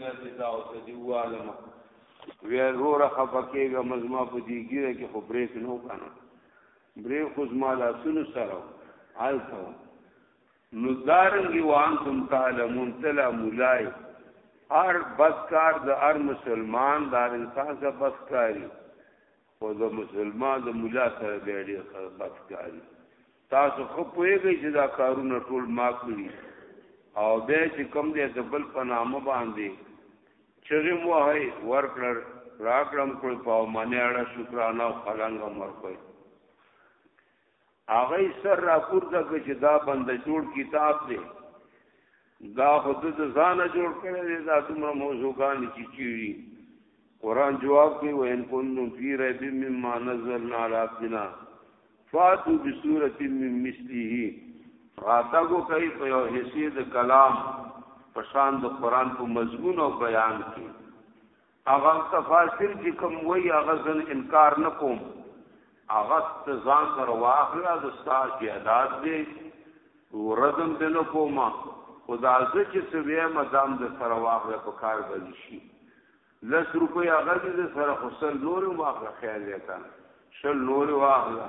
ګیره ته دا او ته دی والم وی روره خپکیږه مزما په دی ګیره کې خو بریک نو کنه بریک خو زما لا سونو سره حالته نو دارنګي وانتم تعلمون تلا مولای ار بدکار د ار مسلمان دار انسان سره بدکاری خو د مسلمان د مولا سره بیا ډېر خلقت کاری تاسو خو پوهیږئ چې دا کارونه ټول ما کړی او به چې کم دې د بل په نامه باندې چغې مو هي ورکړر راکړم کړ په معنی اړه شکرانه او خلنګ مرکوي هغه سر را پورته کړ چې دا بند جوړ کتاب دی دا خود د ځانه جوړ کړی دی دا څومره موضوعګان چې چیړي قران جواب کوي وان کنتم فی ریب مما نزلنا علی عبدنا فاتو بسوره من مثله راتګو کوي په یو حصے د کلام پشان د قران په مضمون او بیان کې هغه تفاسیر چې کوم وایي هغه زن انکار نه کوم هغه ته ځان سره واخله د ستا جهاد دی ورزم دې نه کوم خدا زه چې سوی مدام د سره واخله په کار باندې شي لس روپۍ هغه دې سره خسل نور واخله خیال یې کړه شل نور واخله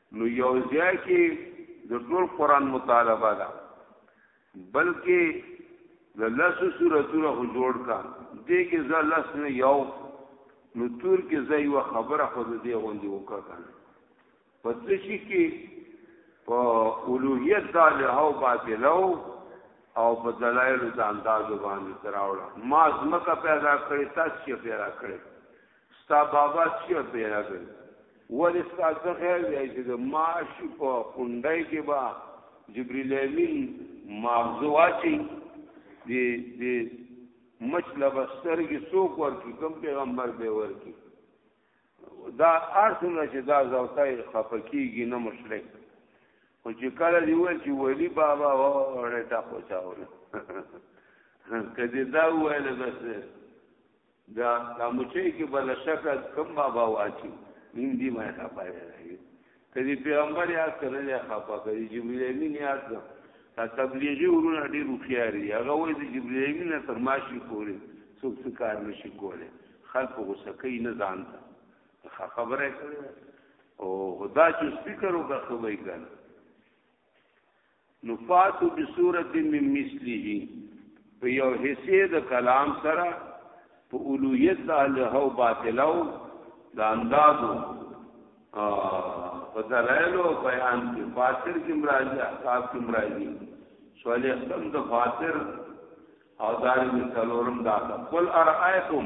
نو یو ځای کې د ټول قران مطالبه ده بلکې د لس سورتونه خو جوړ کا دې کې زه لس نه یو نو تور کې زه یو خبره خو دې غوندي وکړه کنه پس شي کې په اولوہیت دا له هو باطلو او په دلایل د انداز باندې تراوړه ما زمکه پیدا کړی تاسو یې پیدا کړی ستا بابا چیه پیرا کوي ولې ستا څه خیال دی چې د معاش په خونډای کې با جبرئیل امین ماغزو واچي د د مچ لبسترګي څوک ورکی کوم پیغمبر به ورکی دا ارسنه چې دا زوتای خفقیږي نه مشرک خو چې کله دی وای چې ولی بابا وره تا پوچاول کدی دا وای نه بس دا دا مچې کې بل شک کم بابا واچي نیم دی ما ته پای راځي کدی پیغمبر یاد کړل یا خپه کړي جبرئیل امین یاد کړ دا تبلیغي ورونه ډیر وخیاري هغه وایي چې جبرئیل امین تر ماشي پورې څوک څه کار نشي کولی خلک غوسه کوي نه ځان ته خبره کوي او خدا چې سپیکر وکړي خو به یې نو فاتو بسورت من مثله په یو حصے د کلام سره په اولویت د الله او باطلو د اندازو په دلایلو بیان کې فاتر کې مرادي احقاف کې مرادي سوال ختم د فاتر او دار می څلورم دا قل ارایتم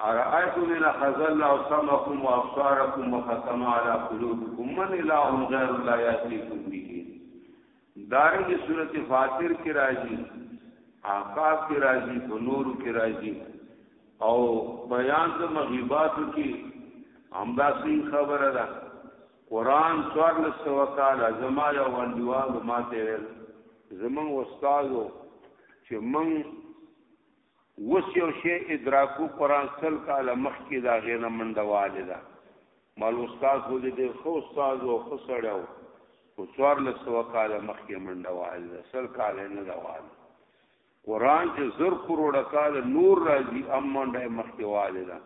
ارأيتم إن أخذ الله سمعكم وأبصاركم وختم على قلوبكم من إله غير الله يأتيكم به دارنګ سورته فاطر کې راځي عقاب کې راځي په نور کې راځي او بیان د مغیبات کې همدا سي خبره ده قران څوار لسو کال زما یو وندوال ماته زمون استادو چې مونږ اوس یو شی ادراکو قران سل کاله مخکې دا غینه منډه واله ده مال استاد خو دې ډېر خو استاد او خو سړیو او څوار له سو کاله مخکې منډه واله ده سل کاله نه دا واله قران چې زر کروڑه کاله نور راځي ام منډه مخکې واله ده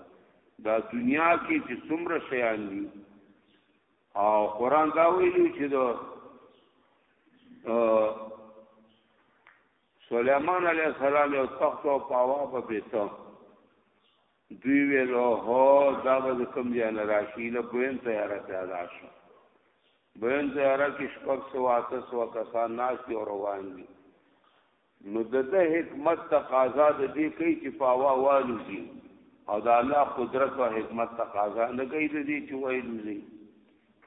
دا دنیا کې چې څومره شیان دي او قران دا ویلي چې دا سلیمان علیه السلام یو تخت او پاوا په بیته دوی ویلو هو دا به کوم دی نه راشي له بوین تیاره ته راشي بوین تیاره کې شپږ سو اته سو کسان ناس دی روان دي نو دغه حکمت تقاضا د دې کوي چې پاوا والو دي او دا الله قدرت او حکمت تقاضا نه کوي د دې چې وایي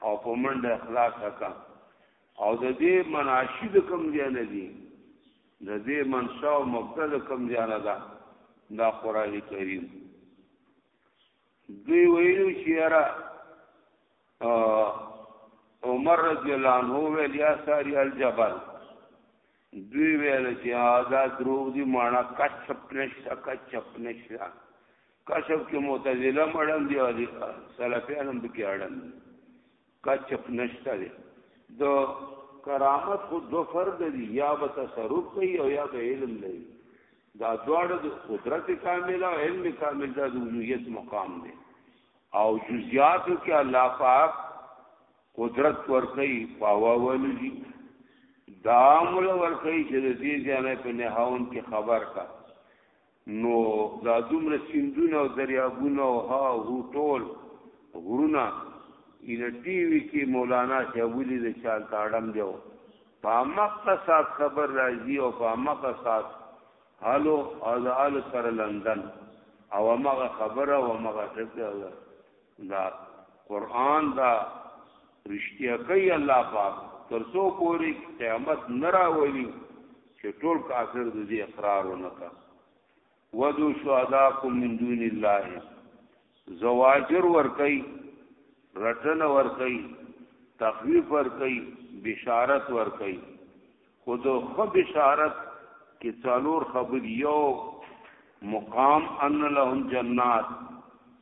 او په منډه اخلاص وکړه او د دې مناشي د کم ځای نه دي د دې منشا او مبدا د کم ځای نه ده دا قران کریم دوی ویلو چې را عمر رضی الله عنه ویل یا ساری الجبل دوی ویل چې دا دروغ دي مانا کچپ نشتا کچپ نشتا کشف کې معتزله مړم دي او سلفیان هم کې اړم دي کچپ نشته دی د کرامت خو دو فرد دی یا به تصرف کوي او یا به علم لري دا دواړه د قدرت کامله او علم کامل دا د اولویت مقام دی او جزئیات کې الله پاک قدرت ورکړي پاوا ولږي دا مول ورکړي چې د دې ځانه په نهاون کې خبر کا نو دا دومره سیندونه او دریابونه او ها هو ټول غرونه ان ټي وي کې مولانا ته ولي د چال تاړم دیو په مقه سات خبر راځي او په مقه سات حالو او د آل سره لندن او مغه خبره او مغه ټکه دا قران دا رشتیا کوي الله پاک تر څو پوری قیامت نه راولي چې ټول کافر د دې اقرار ونکا ودو شهداکم من دون الله زواجر ور کوي رټن ور کوي تخویف ور کوي بشارت ور کوي خود خو بشارت کې څالور خبر یو مقام ان لهم جنات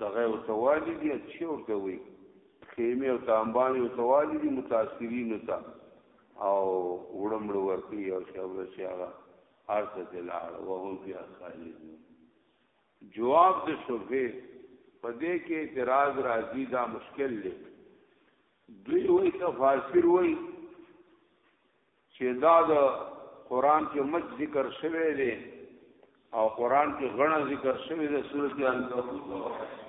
دغه او توالي دي چې ورته وي خیمه او تامباني او توالي دي متاثرین ته او وړمړ ورکی او شاور شاغه ارث دلال وهم فی خالدون جواب د شبهه په دې کې اعتراض راځي دا مشکل دی دوی وایي تفاسیر وایي چې دا د قران کې مج ذکر شوی دی او قران کې غڼه ذکر شوی دی سورته الکهف